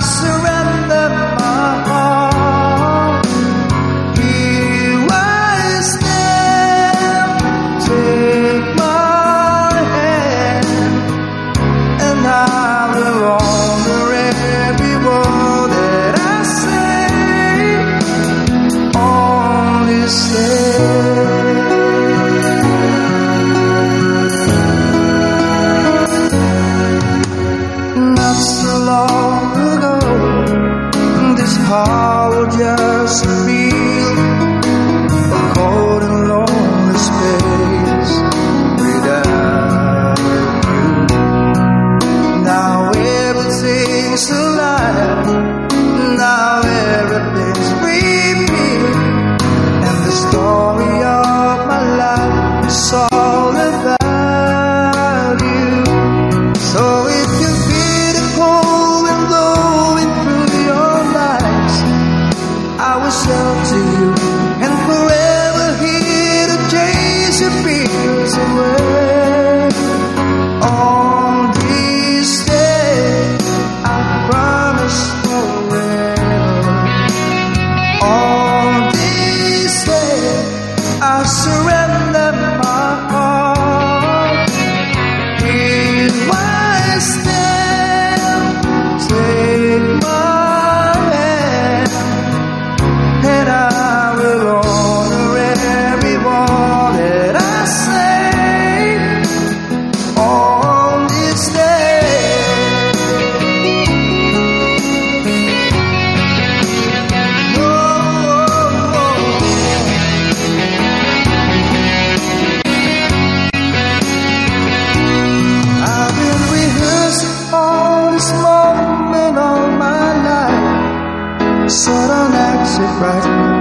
so Sudden exit right.